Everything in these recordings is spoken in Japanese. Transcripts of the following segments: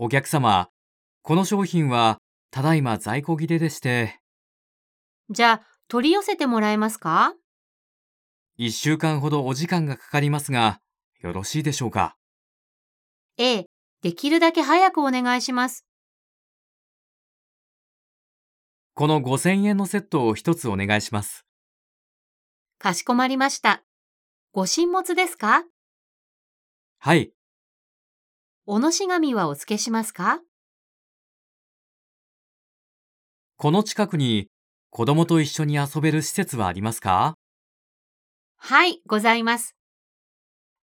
お客様、この商品はただいま在庫切れでして、じゃあ、取り寄せてもらえますか？1週間ほどお時間がかかりますが、よろしいでしょうか？ええ、できるだけ早くお願いします。この5000円のセットを一つお願いします。かしこまりました。ご神物ですか？はい、おのし紙はお付けしますか？この近くに子供と一緒に遊べる施設はありますか？はい、ございます。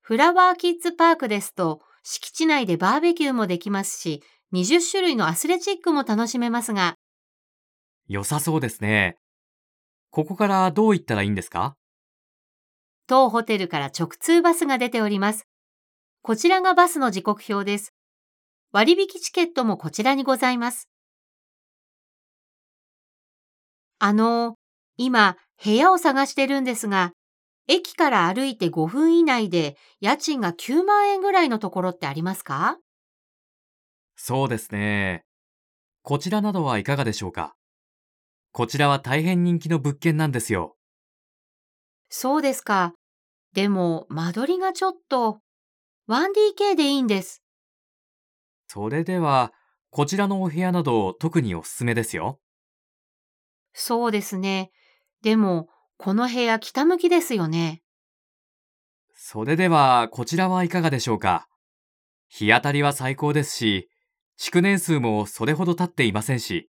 フラワーキッズパークですと、敷地内でバーベキューもできますし、20種類のアスレチックも楽しめますが、良さそうですね。ここからどう行ったらいいんですか？当ホテルから直通バスが出ております。こちらがバスの時刻表です。割引チケットもこちらにございます。あの、今、部屋を探してるんですが、駅から歩いて5分以内で家賃が9万円ぐらいのところってありますか？そうですね。こちらなどはいかがでしょうか？こちらは大変人気の物件なんですよ。そうですか。でも、間取りがちょっと、1DK でいいんです。それでは、こちらのお部屋など特におすすめですよ。そうですね。でも、この部屋北向きですよね。それでは、こちらはいかがでしょうか日当たりは最高ですし、築年数もそれほど経っていませんし、